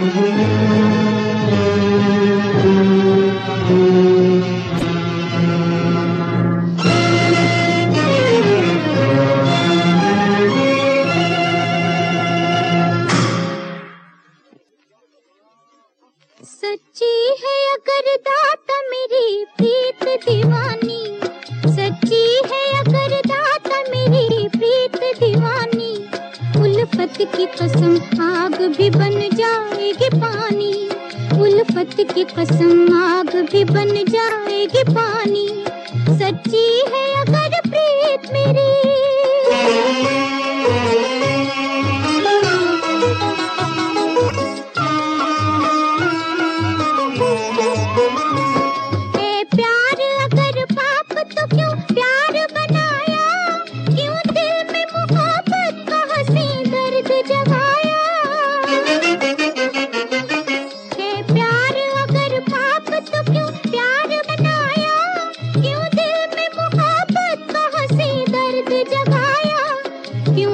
सच्ची है अगर दाता मेरी उल्फत की कसम आग भी बन जाएगी पानी। उल्फत की कसम आग भी बन जाएगी पानी। सच्ची है अगर प्रीत मेरी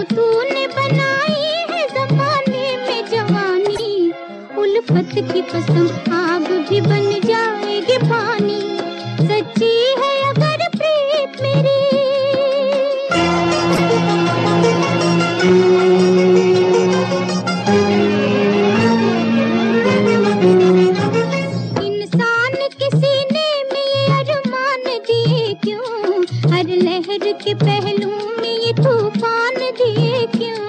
तूने बनाई है जमाने में जवानी उल्फत की पसंद आग भी बन तूफ़ान क्यों?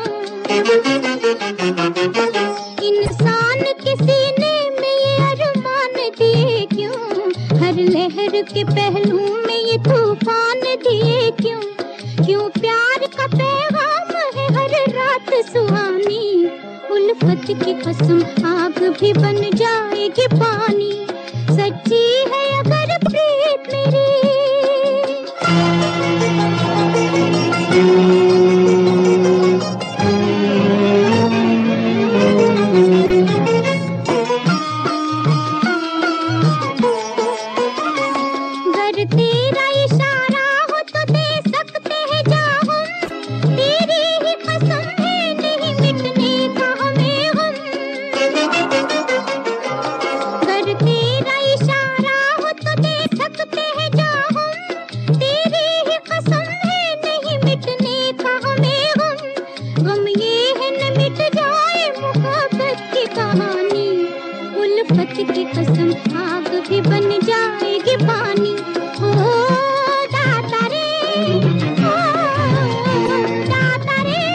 इंसान के सीने में ये अरमान दिए क्यों? हर लहर के पहलू में ये तूफ़ान दिए क्यों? क्यों प्यार का पैगाम है हर रात सुहानी? उल्फत की कसम आग भी बन जाएगी पानी। सच्ची है अगर प्रीत मेरी। उल्फत की कसम आग भी बन जाएगी पानी। ओ दाता रे। ओ दाता रे।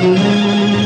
रे दाता रे Thank